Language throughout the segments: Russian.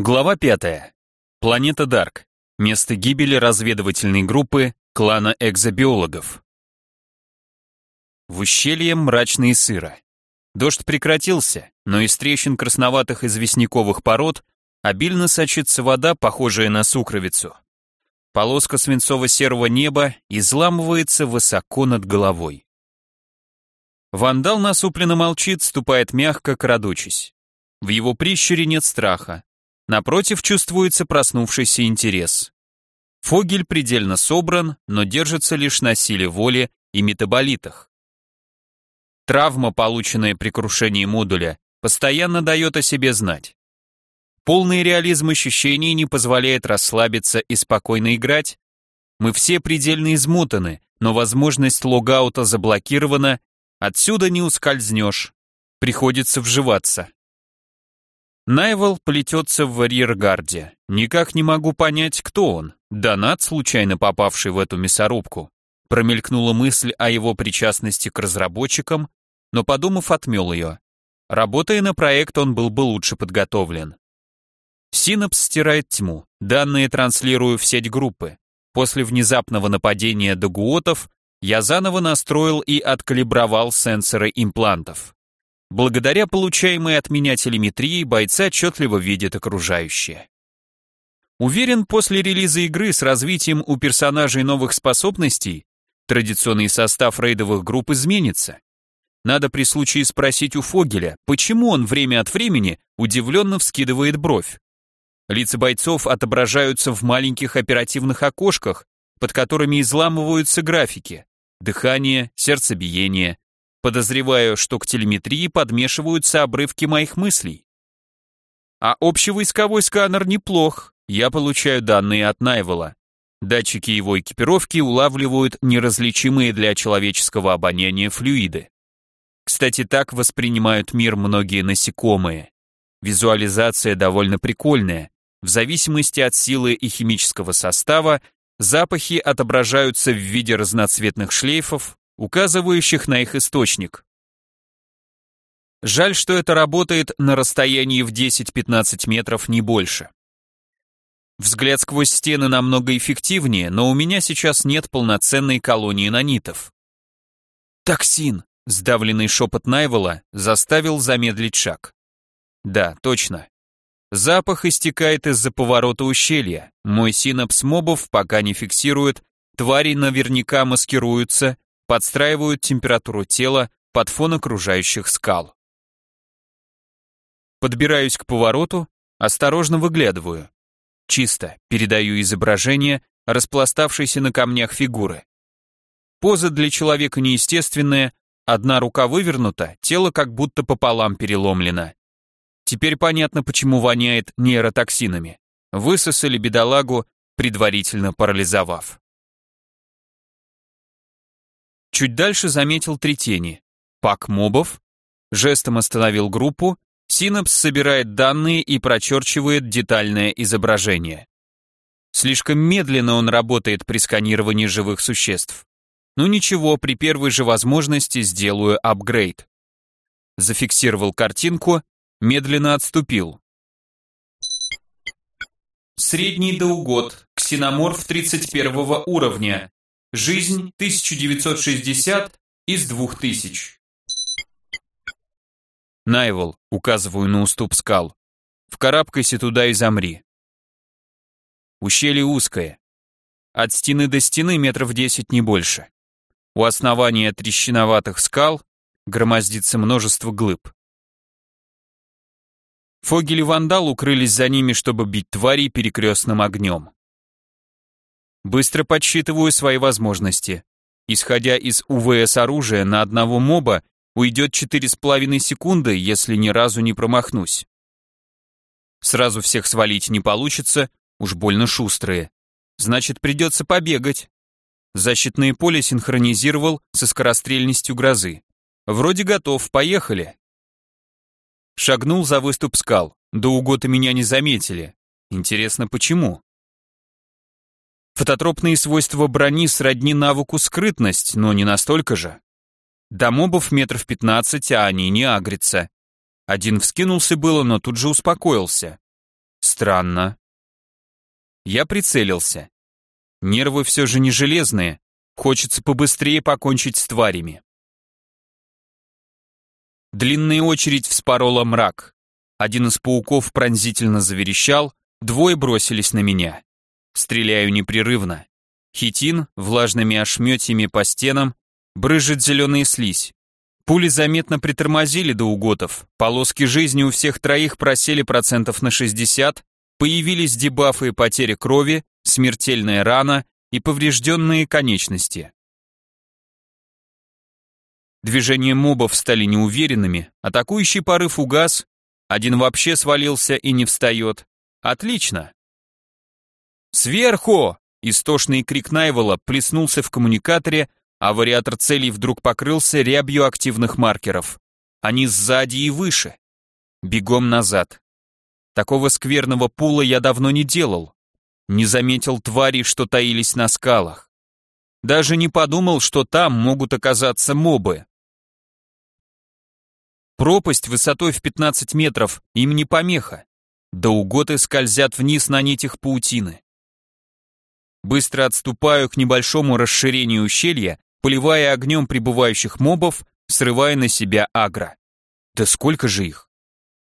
Глава 5. Планета Дарк. Место гибели разведывательной группы клана экзобиологов. В ущелье мрачно и сыро. Дождь прекратился, но из трещин красноватых известняковых пород обильно сочится вода, похожая на сукровицу. Полоска свинцово-серого неба изламывается высоко над головой. Вандал насупленно молчит, ступает мягко, крадучись. В его прищуре нет страха, Напротив чувствуется проснувшийся интерес. Фогель предельно собран, но держится лишь на силе воли и метаболитах. Травма, полученная при крушении модуля, постоянно дает о себе знать. Полный реализм ощущений не позволяет расслабиться и спокойно играть. Мы все предельно измотаны, но возможность логаута заблокирована, отсюда не ускользнешь. Приходится вживаться. Найвел плетется в арьергарде. Никак не могу понять, кто он. Донат, случайно попавший в эту мясорубку. Промелькнула мысль о его причастности к разработчикам, но, подумав, отмел ее. Работая на проект, он был бы лучше подготовлен. Синапс стирает тьму. Данные транслирую в сеть группы. После внезапного нападения догуотов я заново настроил и откалибровал сенсоры имплантов. Благодаря получаемой от меня телеметрии бойцы отчетливо видят окружающее. Уверен, после релиза игры с развитием у персонажей новых способностей традиционный состав рейдовых групп изменится. Надо при случае спросить у Фогеля, почему он время от времени удивленно вскидывает бровь. Лица бойцов отображаются в маленьких оперативных окошках, под которыми изламываются графики. Дыхание, сердцебиение, Подозреваю, что к телеметрии подмешиваются обрывки моих мыслей. А общевойсковой сканер неплох. Я получаю данные от Найвела. Датчики его экипировки улавливают неразличимые для человеческого обоняния флюиды. Кстати, так воспринимают мир многие насекомые. Визуализация довольно прикольная. В зависимости от силы и химического состава запахи отображаются в виде разноцветных шлейфов, указывающих на их источник. Жаль, что это работает на расстоянии в 10-15 метров, не больше. Взгляд сквозь стены намного эффективнее, но у меня сейчас нет полноценной колонии нанитов. «Токсин!» — сдавленный шепот Найвела заставил замедлить шаг. «Да, точно. Запах истекает из-за поворота ущелья. Мой синапс мобов пока не фиксирует, твари наверняка маскируются, подстраивают температуру тела под фон окружающих скал. Подбираюсь к повороту, осторожно выглядываю. Чисто, передаю изображение распластавшейся на камнях фигуры. Поза для человека неестественная, одна рука вывернута, тело как будто пополам переломлено. Теперь понятно, почему воняет нейротоксинами. Высосали бедолагу, предварительно парализовав. Чуть дальше заметил три тени. Пак мобов, жестом остановил группу, Синапс собирает данные и прочерчивает детальное изображение. Слишком медленно он работает при сканировании живых существ. Ну ничего, при первой же возможности сделаю апгрейд. Зафиксировал картинку, медленно отступил. Средний доугод, ксеноморф 31 уровня, Жизнь 1960 из 2000. Найвел, указываю на уступ скал. Вкарабкайся туда и замри. Ущелье узкое. От стены до стены метров десять не больше. У основания трещиноватых скал громоздится множество глыб. Фогель и Вандал укрылись за ними, чтобы бить тварей перекрестным огнем. Быстро подсчитываю свои возможности. Исходя из УВС оружия на одного моба уйдет 4,5 секунды, если ни разу не промахнусь. Сразу всех свалить не получится, уж больно шустрые. Значит, придется побегать. Защитное поле синхронизировал со скорострельностью грозы. Вроде готов, поехали. Шагнул за выступ скал. До угота меня не заметили. Интересно, почему? Фототропные свойства брони сродни навыку скрытность, но не настолько же. До мобов метров пятнадцать, а они не агрятся. Один вскинулся было, но тут же успокоился. Странно. Я прицелился. Нервы все же не железные, хочется побыстрее покончить с тварями. Длинная очередь вспорола мрак. Один из пауков пронзительно заверещал, двое бросились на меня. Стреляю непрерывно. Хитин влажными ошметьями по стенам брызжет зеленая слизь. Пули заметно притормозили до уготов, полоски жизни у всех троих просели процентов на 60, появились дебафы и потери крови, смертельная рана и поврежденные конечности. Движения мобов стали неуверенными, атакующий порыв угас, один вообще свалился и не встает. Отлично. «Сверху!» Истошный крик Найвола плеснулся в коммуникаторе, а вариатор целей вдруг покрылся рябью активных маркеров. Они сзади и выше. Бегом назад. Такого скверного пула я давно не делал. Не заметил тварей, что таились на скалах. Даже не подумал, что там могут оказаться мобы. Пропасть высотой в 15 метров им не помеха. Дауготы скользят вниз на нитях паутины. Быстро отступаю к небольшому расширению ущелья, поливая огнем прибывающих мобов, срывая на себя агро. Да сколько же их?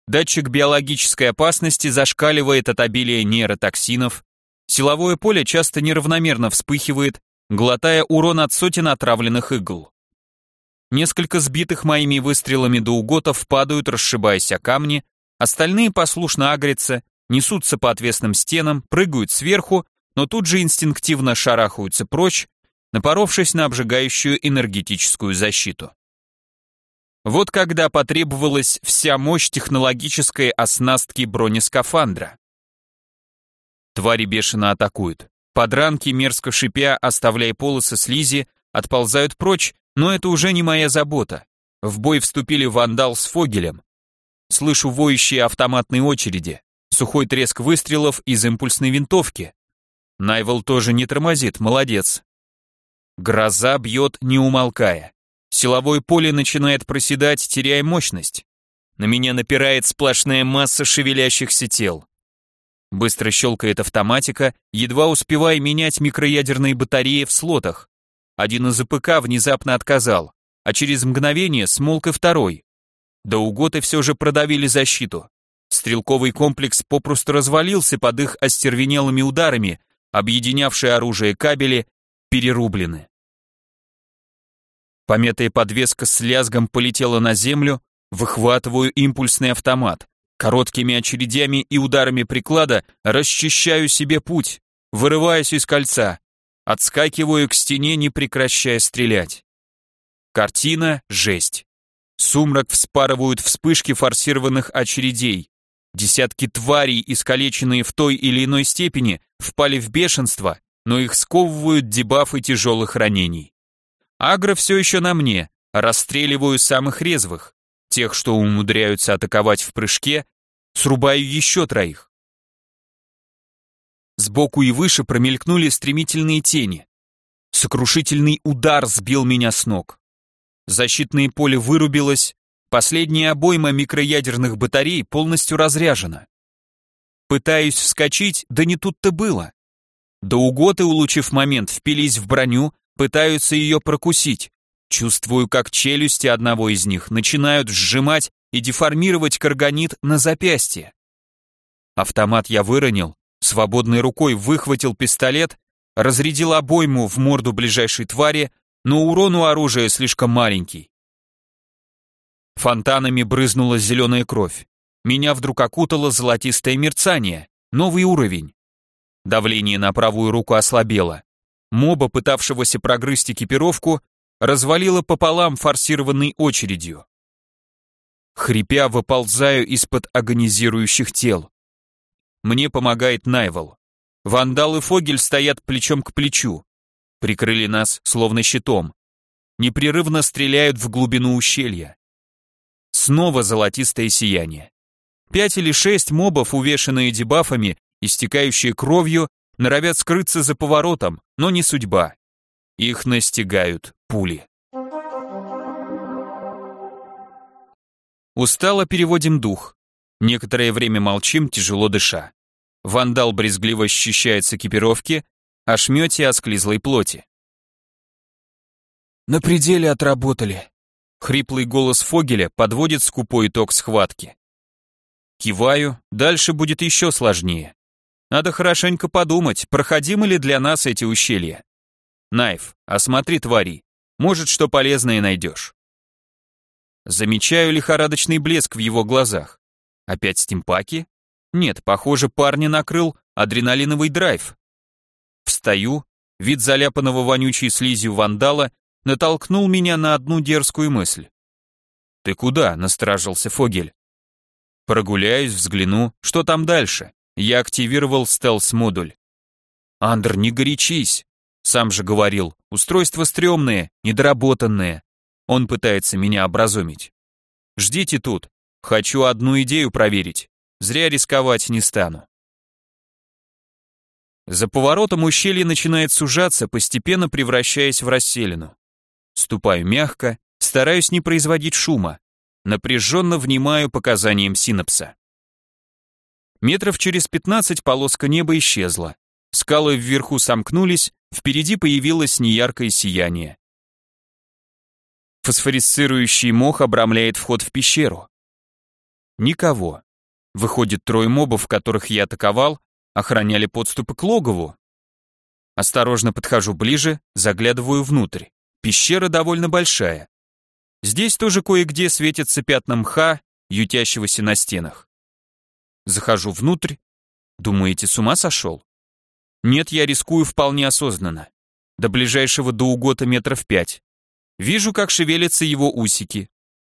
Датчик биологической опасности зашкаливает от обилия нейротоксинов, силовое поле часто неравномерно вспыхивает, глотая урон от сотен отравленных игл. Несколько сбитых моими выстрелами до уготов падают, расшибаясь о камни, остальные послушно агрятся, несутся по отвесным стенам, прыгают сверху, но тут же инстинктивно шарахаются прочь, напоровшись на обжигающую энергетическую защиту. Вот когда потребовалась вся мощь технологической оснастки бронескафандра. Твари бешено атакуют. Подранки, мерзко шипя, оставляя полосы слизи, отползают прочь, но это уже не моя забота. В бой вступили вандал с фогелем. Слышу воющие автоматные очереди, сухой треск выстрелов из импульсной винтовки. Найвел тоже не тормозит, молодец. Гроза бьет, не умолкая. Силовое поле начинает проседать, теряя мощность. На меня напирает сплошная масса шевелящихся тел. Быстро щелкает автоматика, едва успевая менять микроядерные батареи в слотах. Один из АПК внезапно отказал, а через мгновение смолк и второй. До уготы все же продавили защиту. Стрелковый комплекс попросту развалился под их остервенелыми ударами, объединявшие оружие кабели перерублены. Помятая подвеска с лязгом полетела на землю, выхватываю импульсный автомат. Короткими очередями и ударами приклада расчищаю себе путь, вырываясь из кольца, отскакиваю к стене, не прекращая стрелять. Картина — жесть. Сумрак вспарывают вспышки форсированных очередей. Десятки тварей, искалеченные в той или иной степени, впали в бешенство, но их сковывают дебафы тяжелых ранений. Агро все еще на мне, расстреливаю самых резвых, тех, что умудряются атаковать в прыжке, срубаю еще троих. Сбоку и выше промелькнули стремительные тени. Сокрушительный удар сбил меня с ног. Защитное поле вырубилось, последняя обойма микроядерных батарей полностью разряжена. Пытаюсь вскочить, да не тут-то было. Доуготы, улучив момент, впились в броню, пытаются ее прокусить. Чувствую, как челюсти одного из них начинают сжимать и деформировать карганит на запястье. Автомат я выронил, Свободной рукой выхватил пистолет, разрядил обойму в морду ближайшей твари, но урон у оружия слишком маленький. Фонтанами брызнула зеленая кровь. Меня вдруг окутало золотистое мерцание, новый уровень. Давление на правую руку ослабело. Моба, пытавшегося прогрызть экипировку, развалило пополам форсированной очередью. Хрипя, выползаю из-под агонизирующих тел. Мне помогает Найвел. Вандал и Фогель стоят плечом к плечу. Прикрыли нас словно щитом. Непрерывно стреляют в глубину ущелья. Снова золотистое сияние. Пять или шесть мобов, увешанные дебафами, истекающие кровью, норовят скрыться за поворотом, но не судьба. Их настигают пули. Устало переводим дух. Некоторое время молчим, тяжело дыша. Вандал брезгливо счищает с экипировки, ошмете осклизлой плоти. «На пределе отработали», — хриплый голос Фогеля подводит скупой итог схватки. Киваю, дальше будет еще сложнее. Надо хорошенько подумать, проходимы ли для нас эти ущелья. Найф, осмотри твари, может, что полезное найдешь. Замечаю лихорадочный блеск в его глазах. Опять стимпаки? Нет, похоже, парня накрыл адреналиновый драйв. Встаю, вид заляпанного вонючей слизью вандала натолкнул меня на одну дерзкую мысль. «Ты куда?» — насторожился Фогель. Прогуляюсь, взгляну, что там дальше. Я активировал стелс-модуль. «Андр, не горячись!» Сам же говорил, устройство стрёмное, недоработанное. Он пытается меня образумить. Ждите тут. Хочу одну идею проверить. Зря рисковать не стану. За поворотом ущелье начинает сужаться, постепенно превращаясь в расселину. Ступаю мягко, стараюсь не производить шума. Напряженно внимаю показаниям синапса. Метров через пятнадцать полоска неба исчезла. Скалы вверху сомкнулись, впереди появилось неяркое сияние. Фосфорисцирующий мох обрамляет вход в пещеру. Никого. Выходит, трое мобов, которых я атаковал, охраняли подступы к логову. Осторожно подхожу ближе, заглядываю внутрь. Пещера довольно большая. Здесь тоже кое-где светятся пятна мха, ютящегося на стенах. Захожу внутрь. Думаете, с ума сошел? Нет, я рискую вполне осознанно. До ближайшего доугота метров пять. Вижу, как шевелятся его усики.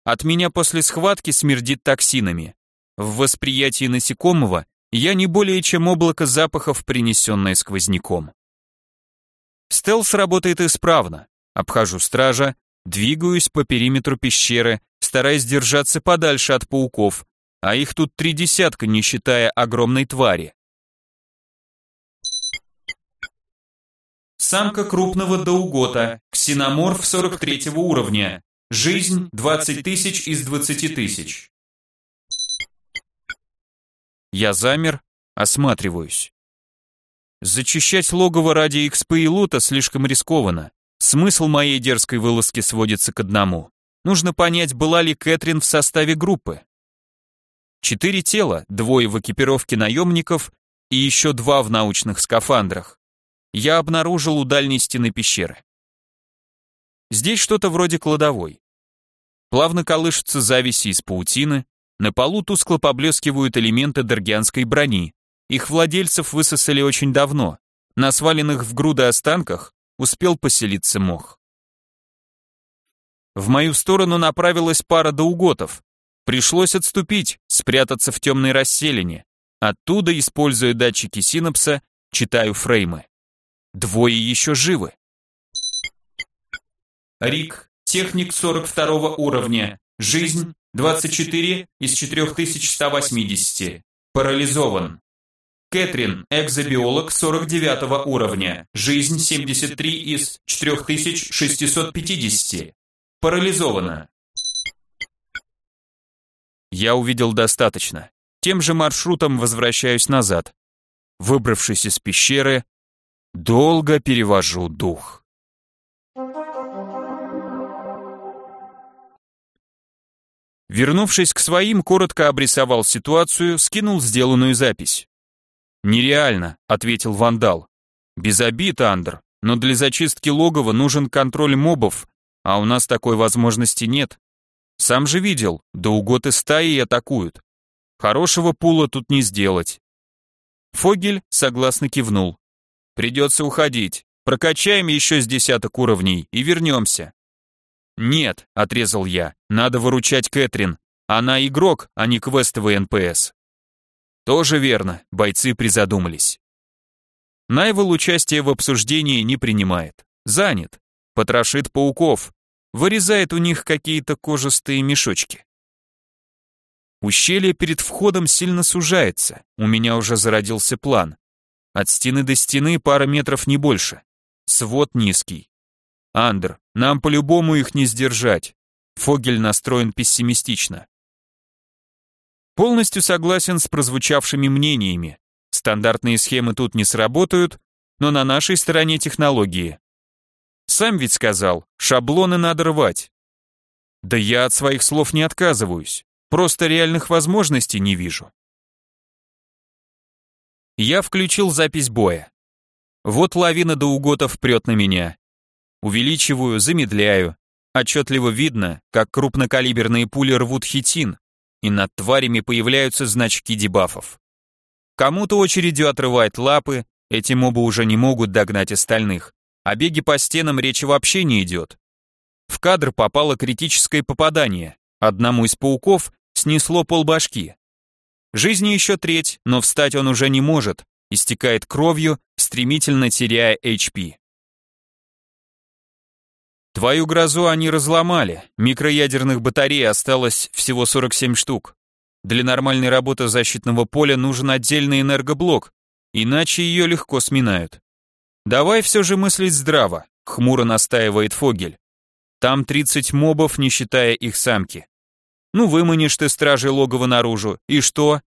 От меня после схватки смердит токсинами. В восприятии насекомого я не более чем облако запахов, принесенное сквозняком. Стелс работает исправно. Обхожу стража, двигаюсь по периметру пещеры, стараясь держаться подальше от пауков, а их тут три десятка, не считая огромной твари. Самка крупного доугота, ксеноморф 43 уровня. Жизнь 20 тысяч из 20 тысяч. Я замер, осматриваюсь. Зачищать логово ради XP и лута слишком рискованно. Смысл моей дерзкой вылазки сводится к одному. Нужно понять, была ли Кэтрин в составе группы. Четыре тела, двое в экипировке наемников и еще два в научных скафандрах я обнаружил у дальней стены пещеры. Здесь что-то вроде кладовой. Плавно колышутся зависи из паутины, на полу тускло поблескивают элементы даргианской брони. Их владельцев высосали очень давно. На сваленных в груды останках успел поселиться мох. В мою сторону направилась пара доуготов. Пришлось отступить, спрятаться в темной расселине. Оттуда, используя датчики синапса, читаю фреймы. Двое еще живы. Рик, техник 42 уровня, жизнь 24 из 4180, парализован. Кэтрин, экзобиолог 49 уровня, жизнь 73 из 4650, парализована. Я увидел достаточно. Тем же маршрутом возвращаюсь назад. Выбравшись из пещеры, Долго перевожу дух. Вернувшись к своим, коротко обрисовал ситуацию, скинул сделанную запись. «Нереально», — ответил вандал. «Без обид, Андр, но для зачистки логова нужен контроль мобов, а у нас такой возможности нет. Сам же видел, до уготы стаи атакуют. Хорошего пула тут не сделать». Фогель согласно кивнул. Придется уходить. Прокачаем еще с десяток уровней и вернемся. Нет, отрезал я, надо выручать Кэтрин. Она игрок, а не квестовый НПС. Тоже верно, бойцы призадумались. Найвел участие в обсуждении не принимает. Занят. Потрошит пауков. Вырезает у них какие-то кожистые мешочки. Ущелье перед входом сильно сужается. У меня уже зародился план. От стены до стены пара метров не больше. Свод низкий. Андр, нам по-любому их не сдержать. Фогель настроен пессимистично. Полностью согласен с прозвучавшими мнениями. Стандартные схемы тут не сработают, но на нашей стороне технологии. Сам ведь сказал, шаблоны надо рвать. Да я от своих слов не отказываюсь, просто реальных возможностей не вижу. Я включил запись боя. Вот лавина доуготов прет на меня. Увеличиваю, замедляю. Отчетливо видно, как крупнокалиберные пули рвут хитин, и над тварями появляются значки дебафов. Кому-то очередью отрывает лапы, эти мобы уже не могут догнать остальных, а беги по стенам речи вообще не идет. В кадр попало критическое попадание, одному из пауков снесло полбашки. Жизни еще треть, но встать он уже не может, истекает кровью, стремительно теряя HP. Твою грозу они разломали, микроядерных батарей осталось всего 47 штук. Для нормальной работы защитного поля нужен отдельный энергоблок, иначе ее легко сминают. Давай все же мыслить здраво, хмуро настаивает Фогель. Там 30 мобов, не считая их самки. Ну, выманишь ты стражей логова наружу, и что?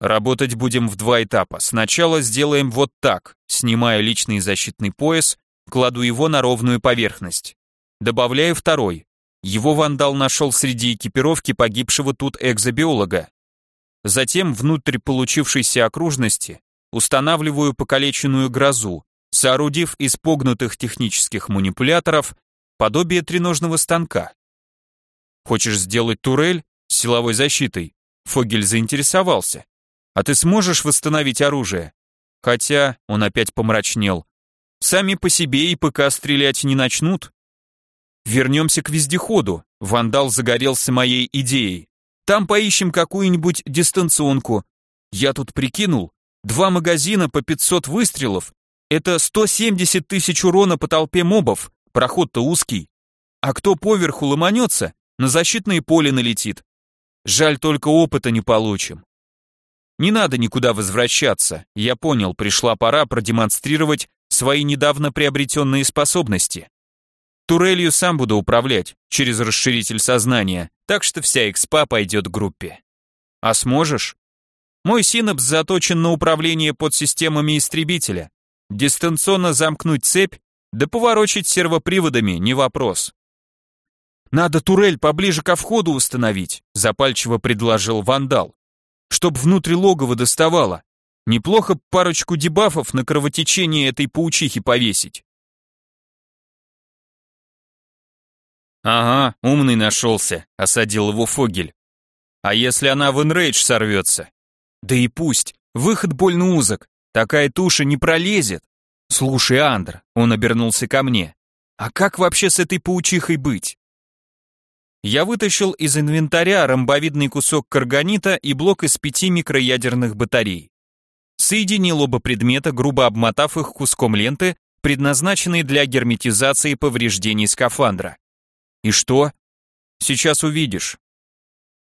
Работать будем в два этапа. Сначала сделаем вот так, снимаю личный защитный пояс, кладу его на ровную поверхность. Добавляю второй. Его вандал нашел среди экипировки погибшего тут экзобиолога. Затем внутрь получившейся окружности устанавливаю покалеченную грозу, соорудив из погнутых технических манипуляторов подобие треножного станка. Хочешь сделать турель с силовой защитой? Фогель заинтересовался. А ты сможешь восстановить оружие? Хотя, он опять помрачнел. Сами по себе и ПК стрелять не начнут. Вернемся к вездеходу. Вандал загорелся моей идеей. Там поищем какую-нибудь дистанционку. Я тут прикинул, два магазина по 500 выстрелов. Это 170 тысяч урона по толпе мобов. Проход-то узкий. А кто поверху ломанется, на защитное поле налетит. Жаль, только опыта не получим. Не надо никуда возвращаться. Я понял, пришла пора продемонстрировать свои недавно приобретенные способности. Турелью сам буду управлять, через расширитель сознания, так что вся экспа пойдет группе. А сможешь? Мой синапс заточен на управление подсистемами истребителя. Дистанционно замкнуть цепь, да поворочить сервоприводами не вопрос. Надо турель поближе ко входу установить, запальчиво предложил вандал. Чтоб внутрь логова доставало. Неплохо парочку дебафов на кровотечение этой паучихи повесить. «Ага, умный нашелся», — осадил его Фогель. «А если она в инрейдж сорвется?» «Да и пусть, выход больно узок, такая туша не пролезет». «Слушай, Андр», — он обернулся ко мне, «а как вообще с этой паучихой быть?» Я вытащил из инвентаря ромбовидный кусок карганита и блок из пяти микроядерных батарей. Соединил оба предмета, грубо обмотав их куском ленты, предназначенной для герметизации повреждений скафандра. И что? Сейчас увидишь.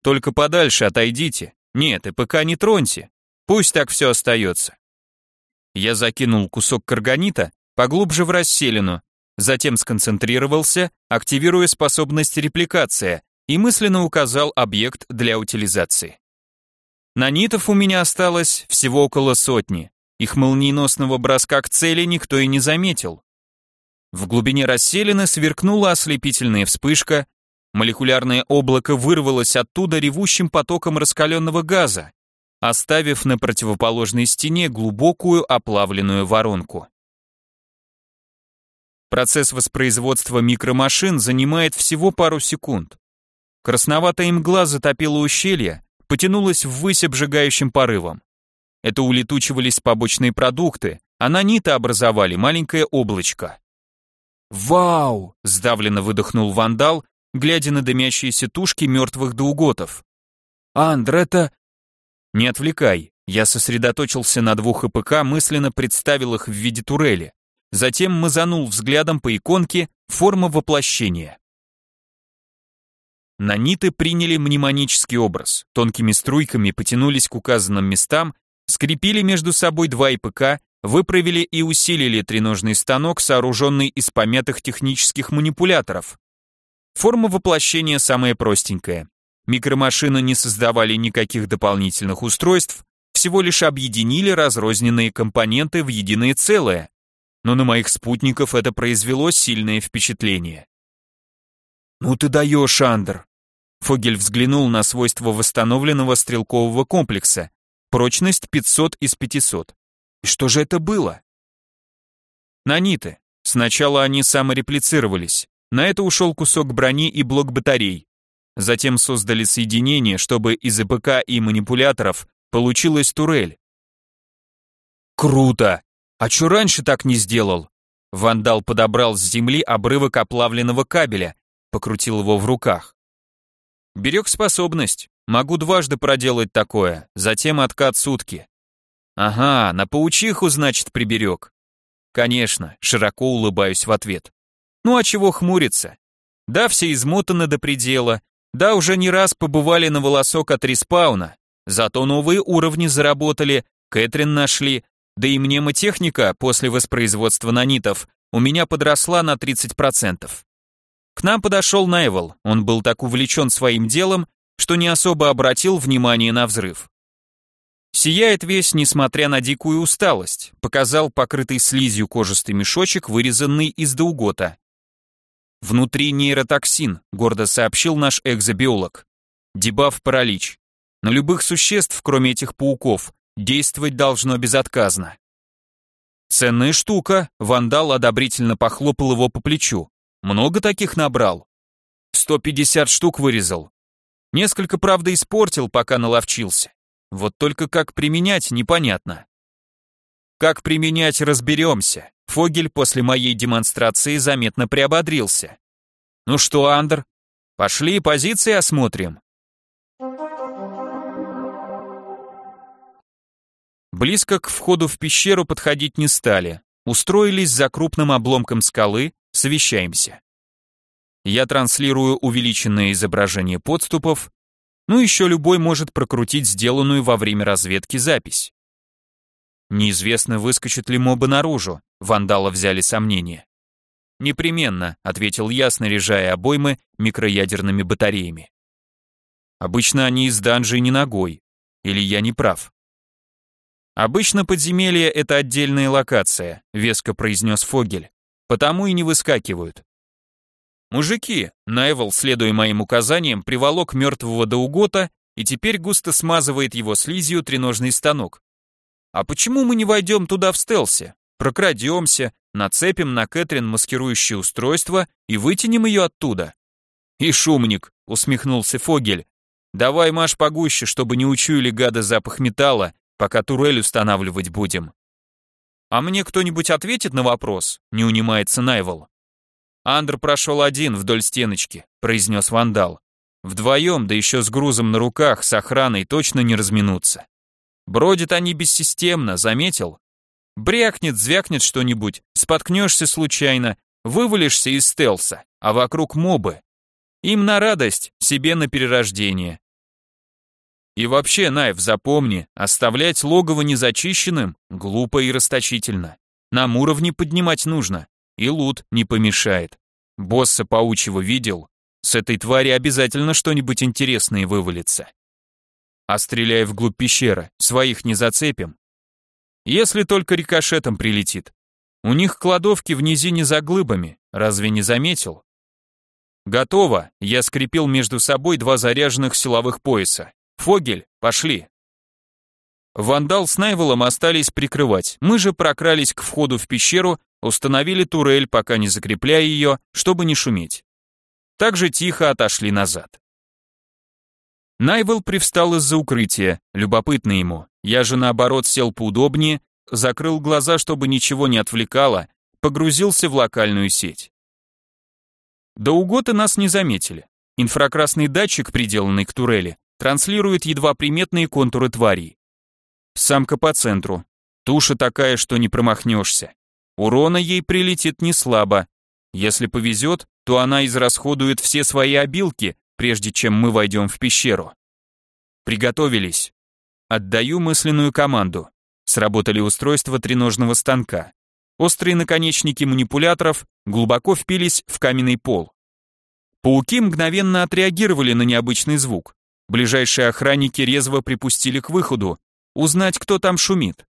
Только подальше отойдите. Нет, и ПК не троньте. Пусть так все остается. Я закинул кусок карганита поглубже в расселину, затем сконцентрировался, активируя способность репликация, и мысленно указал объект для утилизации. Нанитов у меня осталось всего около сотни. Их молниеносного броска к цели никто и не заметил. В глубине расселины сверкнула ослепительная вспышка, молекулярное облако вырвалось оттуда ревущим потоком раскаленного газа, оставив на противоположной стене глубокую оплавленную воронку. Процесс воспроизводства микромашин занимает всего пару секунд. Красноватая мгла затопила ущелье, потянулась ввысь обжигающим порывом. Это улетучивались побочные продукты, а наниты образовали маленькое облачко. «Вау!» – сдавленно выдохнул вандал, глядя на дымящиеся тушки мертвых доуготов. «Андр, это...» «Не отвлекай», я сосредоточился на двух ИПК, мысленно представил их в виде турели. Затем мазанул взглядом по иконке «Форма воплощения». Наниты приняли мнемонический образ, тонкими струйками потянулись к указанным местам, скрепили между собой два ИПК выправили и усилили треножный станок, сооруженный из помятых технических манипуляторов. Форма воплощения самая простенькая. Микромашины не создавали никаких дополнительных устройств, все всего лишь объединили разрозненные компоненты в единое целое, но на моих спутников это произвело сильное впечатление. «Ну ты даешь, Андер!» Фогель взглянул на свойства восстановленного стрелкового комплекса. Прочность 500 из 500. И что же это было? Наниты. Сначала они самореплицировались. На это ушел кусок брони и блок батарей. Затем создали соединение, чтобы из ЭПК и манипуляторов получилась турель. Круто! А чё раньше так не сделал? Вандал подобрал с земли обрывок оплавленного кабеля, покрутил его в руках. Берег способность. Могу дважды проделать такое, затем откат сутки. Ага, на паучиху, значит, приберег. Конечно, широко улыбаюсь в ответ. Ну а чего хмуриться? Да, все измотаны до предела, да, уже не раз побывали на волосок от респауна, зато новые уровни заработали, Кэтрин нашли, да и мнемотехника после воспроизводства нанитов у меня подросла на 30%. К нам подошел Найвел, он был так увлечен своим делом, что не особо обратил внимание на взрыв. Сияет весь, несмотря на дикую усталость, показал покрытый слизью кожистый мешочек, вырезанный из даугота. Внутри нейротоксин, гордо сообщил наш экзобиолог. Дебаф паралич. На любых существ, кроме этих пауков, действовать должно безотказно. Ценная штука, вандал одобрительно похлопал его по плечу. Много таких набрал? 150 штук вырезал. Несколько, правда, испортил, пока наловчился. Вот только как применять, непонятно. Как применять, разберемся. Фогель после моей демонстрации заметно приободрился. Ну что, Андер, пошли позиции осмотрим. Близко к входу в пещеру подходить не стали. Устроились за крупным обломком скалы, совещаемся. Я транслирую увеличенное изображение подступов, ну еще любой может прокрутить сделанную во время разведки запись. Неизвестно, выскочит ли мобы наружу, вандала взяли сомнения. «Непременно», — ответил я, снаряжая обоймы микроядерными батареями. «Обычно они из данжей не ногой. Или я не прав?» «Обычно подземелье — это отдельная локация», — веско произнес Фогель. «Потому и не выскакивают». «Мужики», — Найвел, следуя моим указаниям, приволок мертвого Даугота и теперь густо смазывает его слизью треножный станок. «А почему мы не войдем туда в стелсе? Прокрадемся, нацепим на Кэтрин маскирующее устройство и вытянем ее оттуда». «И шумник», — усмехнулся Фогель. «Давай, Маш, погуще, чтобы не учуяли гады запах металла, пока турель устанавливать будем». «А мне кто-нибудь ответит на вопрос?» — не унимается Найвел. Андр прошел один вдоль стеночки, произнес вандал. Вдвоем, да еще с грузом на руках, с охраной, точно не разминутся. Бродят они бессистемно, заметил? Брякнет, звякнет что-нибудь, споткнешься случайно, вывалишься из стелса, а вокруг мобы. Им на радость, себе на перерождение. И вообще, Найв, запомни, оставлять логово незачищенным глупо и расточительно. Нам уровни поднимать нужно, и лут не помешает. Босса паучьего видел? С этой твари обязательно что-нибудь интересное вывалится. А стреляя вглубь пещеры, своих не зацепим. Если только рикошетом прилетит. У них кладовки в низине за глыбами, разве не заметил? Готово, я скрепил между собой два заряженных силовых пояса. Фогель, пошли. Вандал с Найвелом остались прикрывать, мы же прокрались к входу в пещеру Установили турель, пока не закрепляя ее, чтобы не шуметь. Также тихо отошли назад. Найвел привстал из-за укрытия, любопытно ему. Я же наоборот сел поудобнее, закрыл глаза, чтобы ничего не отвлекало, погрузился в локальную сеть. До угота нас не заметили. Инфракрасный датчик, приделанный к турели, транслирует едва приметные контуры тварей. Самка по центру. Туша такая, что не промахнешься. Урона ей прилетит не слабо. Если повезет, то она израсходует все свои обилки, прежде чем мы войдем в пещеру. Приготовились. Отдаю мысленную команду. Сработали устройства треножного станка. Острые наконечники манипуляторов глубоко впились в каменный пол. Пауки мгновенно отреагировали на необычный звук. Ближайшие охранники резво припустили к выходу. узнать, кто там шумит.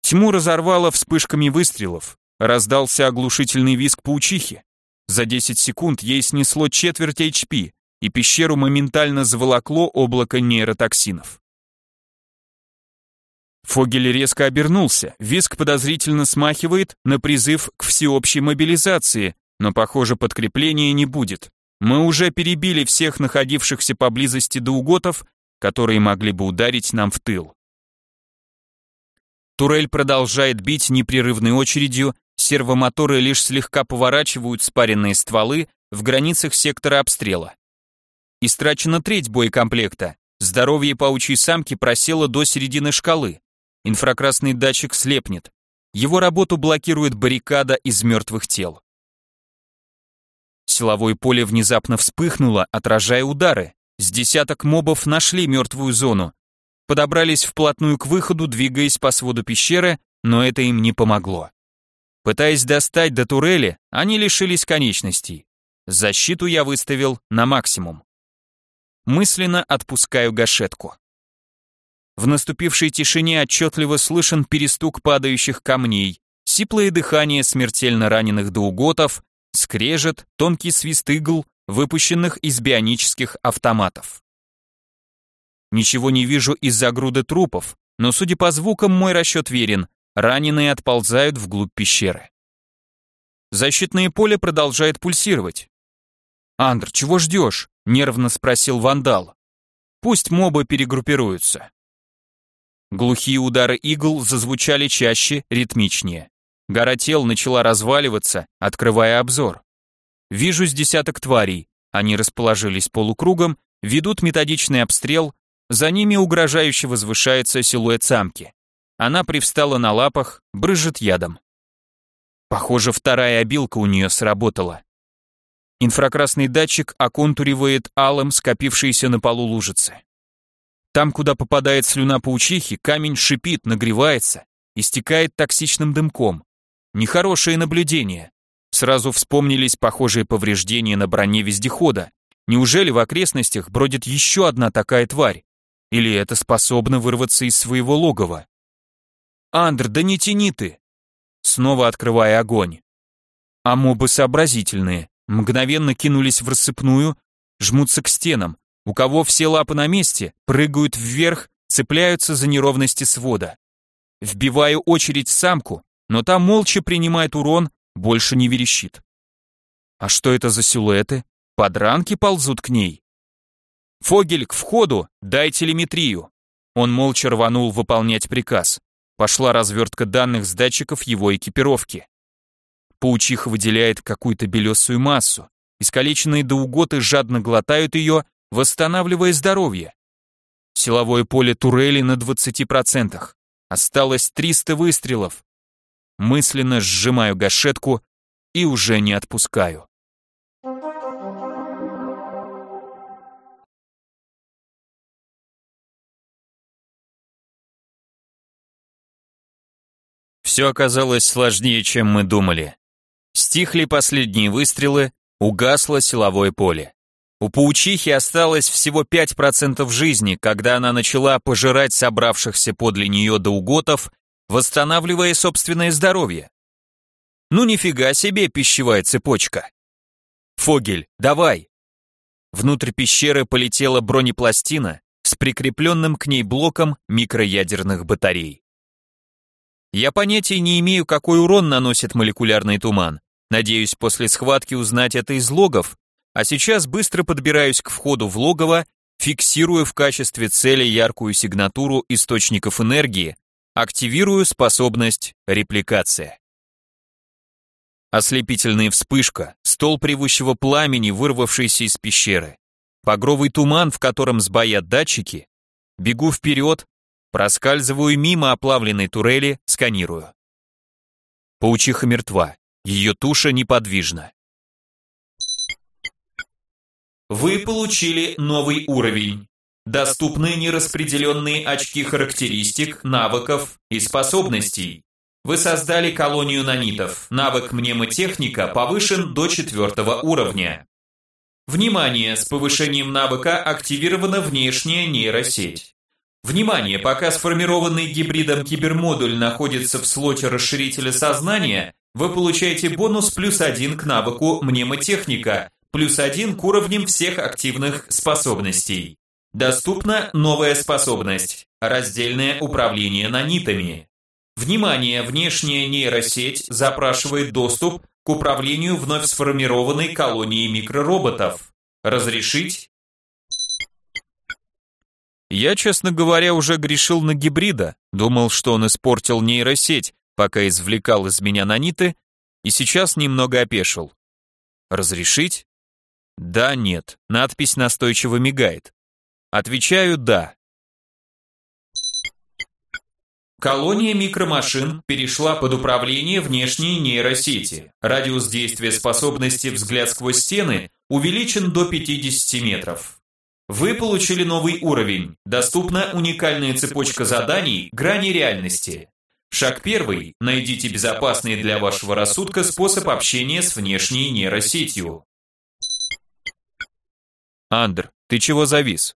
Тьму разорвало вспышками выстрелов, раздался оглушительный визг паучихи. За 10 секунд ей снесло четверть HP, и пещеру моментально заволокло облако нейротоксинов. Фогель резко обернулся, виск подозрительно смахивает на призыв к всеобщей мобилизации, но, похоже, подкрепления не будет. Мы уже перебили всех находившихся поблизости доуготов, которые могли бы ударить нам в тыл. Турель продолжает бить непрерывной очередью, сервомоторы лишь слегка поворачивают спаренные стволы в границах сектора обстрела. Истрачена треть боекомплекта, здоровье паучьей самки просело до середины шкалы. Инфракрасный датчик слепнет. Его работу блокирует баррикада из мертвых тел. Силовое поле внезапно вспыхнуло, отражая удары. С десяток мобов нашли мертвую зону. Подобрались вплотную к выходу, двигаясь по своду пещеры, но это им не помогло. Пытаясь достать до турели, они лишились конечностей. Защиту я выставил на максимум. Мысленно отпускаю гашетку. В наступившей тишине отчетливо слышен перестук падающих камней, сиплое дыхание смертельно раненых доуготов, скрежет, тонкий свист игл, выпущенных из бионических автоматов. Ничего не вижу из-за груды трупов, но, судя по звукам, мой расчет верен, раненые отползают вглубь пещеры. Защитное поле продолжает пульсировать. «Андр, чего ждешь?» — нервно спросил вандал. «Пусть мобы перегруппируются». Глухие удары игл зазвучали чаще, ритмичнее. Гора тел начала разваливаться, открывая обзор. Вижу с десяток тварей. Они расположились полукругом, ведут методичный обстрел, за ними угрожающе возвышается силуэт самки. Она привстала на лапах, брызжет ядом. Похоже, вторая обилка у нее сработала. Инфракрасный датчик оконтуривает алым скопившиеся на полу лужицы. Там, куда попадает слюна паучихи, камень шипит, нагревается, истекает токсичным дымком. Нехорошее наблюдение. Сразу вспомнились похожие повреждения на броне вездехода. Неужели в окрестностях бродит еще одна такая тварь? Или это способно вырваться из своего логова? Андр, да не тяни ты! Снова открывая огонь. А мобы сообразительные, мгновенно кинулись в рассыпную, жмутся к стенам, у кого все лапы на месте, прыгают вверх, цепляются за неровности свода. Вбиваю очередь самку, но та молча принимает урон, больше не верещит. А что это за силуэты? Подранки ползут к ней. Фогель, к входу, дай телеметрию. Он молча рванул выполнять приказ. Пошла развертка данных с датчиков его экипировки. Паучиха выделяет какую-то белесую массу. Искалеченные доуготы жадно глотают ее, восстанавливая здоровье. Силовое поле турели на 20%. Осталось 300 выстрелов. Мысленно сжимаю гашетку и уже не отпускаю. Все оказалось сложнее, чем мы думали. Стихли последние выстрелы, угасло силовое поле. У паучихи осталось всего 5% жизни, когда она начала пожирать собравшихся подле нее доуготов, восстанавливая собственное здоровье. Ну нифига себе пищевая цепочка. Фогель, давай. Внутрь пещеры полетела бронепластина с прикрепленным к ней блоком микроядерных батарей. Я понятия не имею, какой урон наносит молекулярный туман. Надеюсь, после схватки узнать это из логов, а сейчас быстро подбираюсь к входу в логово, фиксирую в качестве цели яркую сигнатуру источников энергии, активирую способность репликация. Ослепительная вспышка, стол привущего пламени, вырвавшийся из пещеры, погровый туман, в котором сбоят датчики, бегу вперед, проскальзываю мимо оплавленной турели, сканирую. Паучиха мертва, ее туша неподвижна. Вы получили новый уровень. Доступны нераспределенные очки характеристик, навыков и способностей. Вы создали колонию нанитов. Навык мнемотехника повышен до четвертого уровня. Внимание! С повышением навыка активирована внешняя нейросеть. Внимание, пока сформированный гибридом кибермодуль находится в слоте расширителя сознания, вы получаете бонус плюс один к навыку мнемотехника, плюс один к уровням всех активных способностей. Доступна новая способность – раздельное управление нанитами. Внимание, внешняя нейросеть запрашивает доступ к управлению вновь сформированной колонией микророботов. Разрешить? Я, честно говоря, уже грешил на гибрида, думал, что он испортил нейросеть, пока извлекал из меня наниты, и сейчас немного опешил. Разрешить? Да, нет. Надпись настойчиво мигает. Отвечаю «да». Колония микромашин перешла под управление внешней нейросети. Радиус действия способности «Взгляд сквозь стены» увеличен до 50 метров. Вы получили новый уровень. Доступна уникальная цепочка заданий «Грани реальности». Шаг первый. Найдите безопасный для вашего рассудка способ общения с внешней нейросетью. Андр, ты чего завис?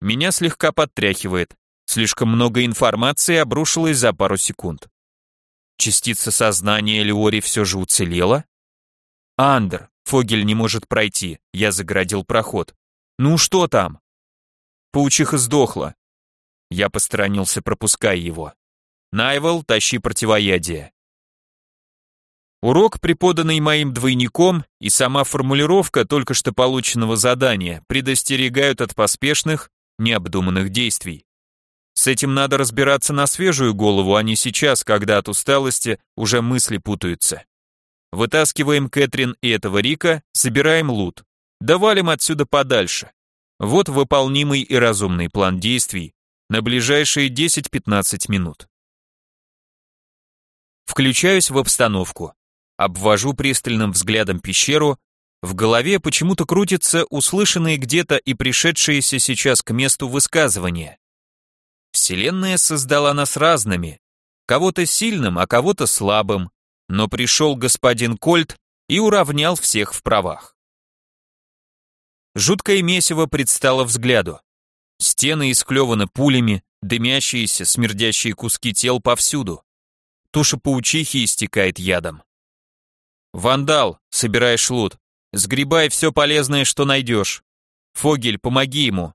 Меня слегка подтряхивает. Слишком много информации обрушилось за пару секунд. Частица сознания Леори все же уцелела? Андер, Фогель не может пройти, я загородил проход. Ну что там? Паучиха сдохла. Я посторонился, пропуская его. Найвел, тащи противоядие. Урок, преподанный моим двойником, и сама формулировка только что полученного задания предостерегают от поспешных, необдуманных действий. С этим надо разбираться на свежую голову, а не сейчас, когда от усталости уже мысли путаются. Вытаскиваем Кэтрин и этого Рика, собираем лут. Давалим отсюда подальше. Вот выполнимый и разумный план действий на ближайшие 10-15 минут. Включаюсь в обстановку. Обвожу пристальным взглядом пещеру, в голове почему-то крутятся услышанные где-то и пришедшиеся сейчас к месту высказывания. Вселенная создала нас разными, кого-то сильным, а кого-то слабым, но пришел господин Кольт и уравнял всех в правах. Жуткое месиво предстало взгляду. Стены исклеваны пулями, дымящиеся, смердящие куски тел повсюду. Туша паучихи истекает ядом. «Вандал, собираешь лут. Сгребай все полезное, что найдешь. Фогель, помоги ему.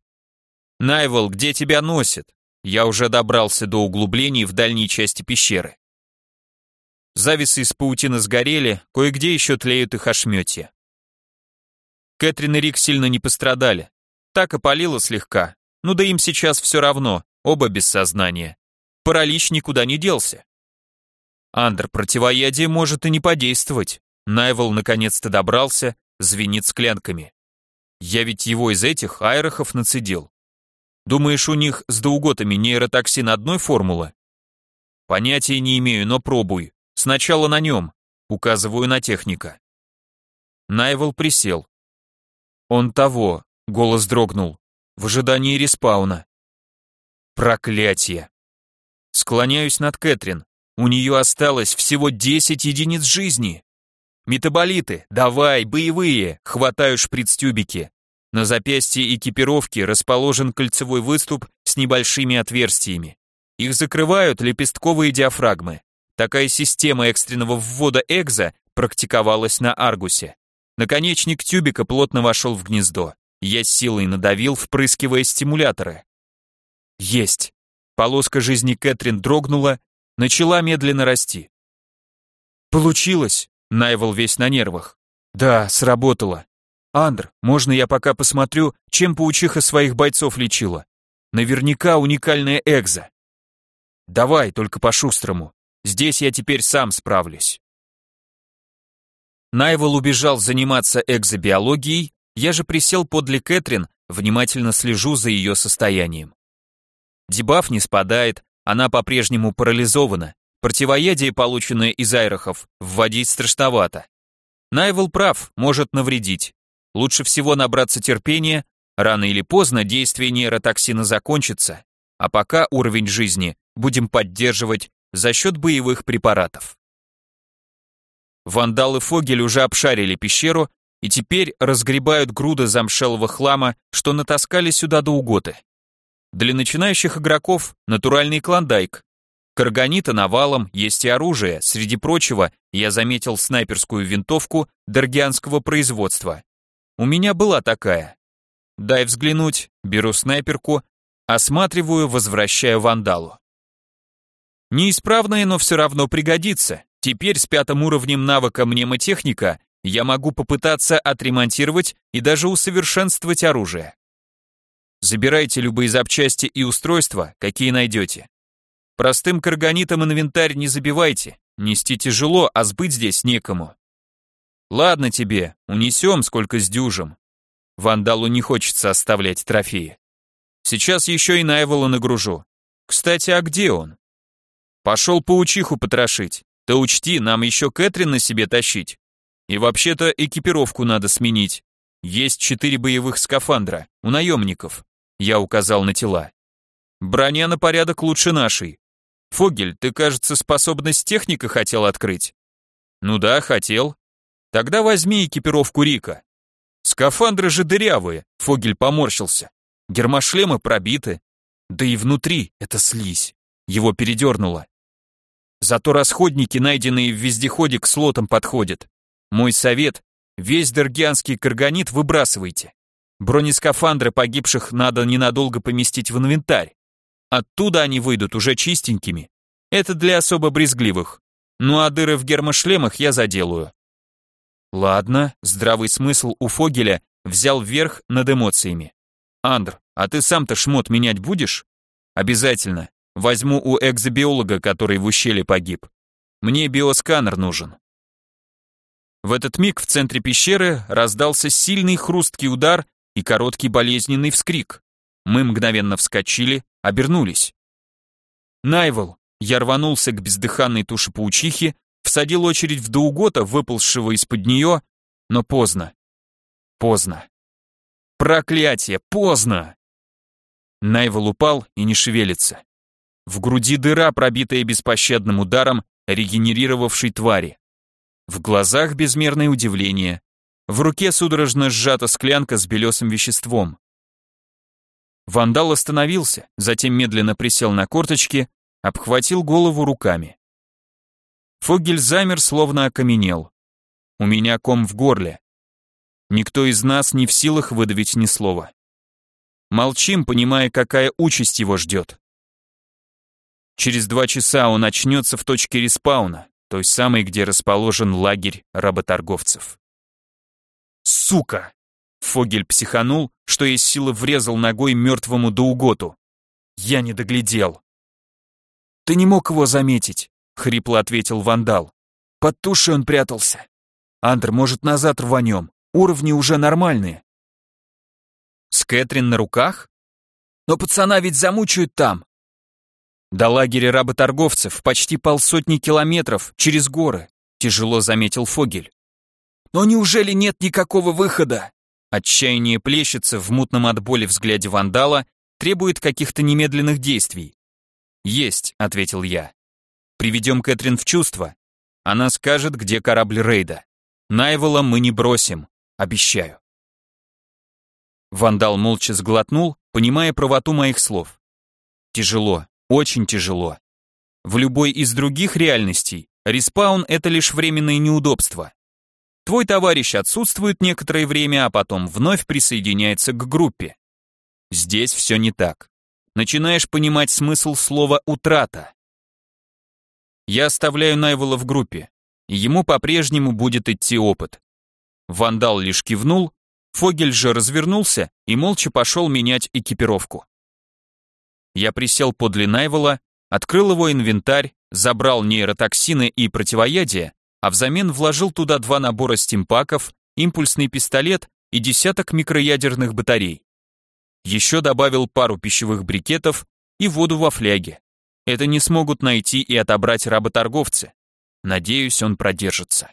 Найвел, где тебя носит? Я уже добрался до углублений в дальней части пещеры. Зависы из паутины сгорели, кое-где еще тлеют их ошметья. Кэтрин и Рик сильно не пострадали. Так опалило слегка. Ну да им сейчас все равно, оба без сознания. Паралич никуда не делся. Андр, противоядие может и не подействовать. Найвел наконец-то добрался, звенит склянками. Я ведь его из этих айрохов нацедил. Думаешь, у них с доуготами нейротоксин одной формулы? Понятия не имею, но пробуй. Сначала на нем. Указываю на техника. Найвел присел. Он того, голос дрогнул, в ожидании респауна. Проклятие. Склоняюсь над Кэтрин. У нее осталось всего 10 единиц жизни. Метаболиты, давай, боевые, хватаю шприц-тюбики. На запястье экипировки расположен кольцевой выступ с небольшими отверстиями. Их закрывают лепестковые диафрагмы. Такая система экстренного ввода экза практиковалась на Аргусе. Наконечник тюбика плотно вошел в гнездо. Я силой надавил, впрыскивая стимуляторы. Есть. Полоска жизни Кэтрин дрогнула, начала медленно расти. Получилось. Найвел весь на нервах. Да, сработало. Андр, можно я пока посмотрю, чем паучиха своих бойцов лечила? Наверняка уникальная экза. Давай, только по-шустрому. Здесь я теперь сам справлюсь. Найвел убежал заниматься экзобиологией, я же присел подле Кэтрин, внимательно слежу за ее состоянием. Дебаф не спадает, она по-прежнему парализована, Противоядие, полученное из айрохов, вводить страшновато. Найвел прав, может навредить. Лучше всего набраться терпения, рано или поздно действие нейротоксина закончится, а пока уровень жизни будем поддерживать за счет боевых препаратов. Вандал и Фогель уже обшарили пещеру и теперь разгребают груды замшелого хлама, что натаскали сюда до уготы. Для начинающих игроков натуральный клондайк. Карганита навалом, есть и оружие. Среди прочего, я заметил снайперскую винтовку доргианского производства. У меня была такая. Дай взглянуть, беру снайперку, осматриваю, возвращаю вандалу. Неисправная, но все равно пригодится. Теперь с пятым уровнем навыка мнемотехника я могу попытаться отремонтировать и даже усовершенствовать оружие. Забирайте любые запчасти и устройства, какие найдете. Простым карганитом инвентарь не забивайте, нести тяжело, а сбыть здесь некому. Ладно тебе, унесем, сколько сдюжим. Вандалу не хочется оставлять трофеи. Сейчас еще и Найвола нагружу. Кстати, а где он? Пошел паучиху потрошить. Ты учти, нам еще Кэтрин на себе тащить. И вообще-то экипировку надо сменить. Есть четыре боевых скафандра, у наемников. Я указал на тела. Броня на порядок лучше нашей. Фогель, ты, кажется, способность техника хотел открыть? Ну да, хотел. Тогда возьми экипировку Рика. Скафандры же дырявые, Фогель поморщился. Гермошлемы пробиты. Да и внутри это слизь. Его передернуло. Зато расходники, найденные в вездеходе, к слотам подходят. Мой совет – весь дергианский карганит выбрасывайте. Бронескафандры погибших надо ненадолго поместить в инвентарь. Оттуда они выйдут уже чистенькими. Это для особо брезгливых. Ну а дыры в гермошлемах я заделаю. Ладно, здравый смысл у Фогеля взял верх над эмоциями. Андр, а ты сам-то шмот менять будешь? Обязательно. Возьму у экзобиолога, который в ущелье погиб. Мне биосканер нужен. В этот миг в центре пещеры раздался сильный хрусткий удар и короткий болезненный вскрик. Мы мгновенно вскочили, обернулись. Найвел, я рванулся к бездыханной туше паучихи, всадил очередь в Даугота, выползшего из-под нее, но поздно. Поздно. Проклятие, поздно! Найвел упал и не шевелится. В груди дыра, пробитая беспощадным ударом регенерировавшей твари. В глазах безмерное удивление. В руке судорожно сжата склянка с белесым веществом. Вандал остановился, затем медленно присел на корточки, обхватил голову руками. Фогель замер, словно окаменел. У меня ком в горле. Никто из нас не в силах выдавить ни слова. Молчим, понимая, какая участь его ждет. Через два часа он очнется в точке респауна, той самой, где расположен лагерь работорговцев. «Сука!» Фогель психанул, что из силы врезал ногой мертвому Дауготу. Я не доглядел. «Ты не мог его заметить», — хрипло ответил вандал. «Под тушей он прятался. Андр, может, назад рванем? Уровни уже нормальные». «С Кэтрин на руках?» «Но пацана ведь замучают там. До лагеря работорговцев почти полсотни километров через горы, тяжело заметил Фогель. Но неужели нет никакого выхода? Отчаяние плещется в мутном от боли взгляде вандала, требует каких-то немедленных действий. «Есть», — ответил я. «Приведем Кэтрин в чувство. Она скажет, где корабль рейда. Найвела мы не бросим, обещаю». Вандал молча сглотнул, понимая правоту моих слов. Тяжело, очень тяжело. В любой из других реальностей респаун — это лишь временное неудобство. Твой товарищ отсутствует некоторое время, а потом вновь присоединяется к группе. Здесь все не так. Начинаешь понимать смысл слова «утрата». Я оставляю Найвела в группе, ему по-прежнему будет идти опыт. Вандал лишь кивнул, Фогель же развернулся и молча пошел менять экипировку. Я присел подле Найвела, открыл его инвентарь, забрал нейротоксины и противоядие, а взамен вложил туда два набора стимпаков, импульсный пистолет и десяток микроядерных батарей. Еще добавил пару пищевых брикетов и воду во фляге. Это не смогут найти и отобрать работорговцы. Надеюсь, он продержится.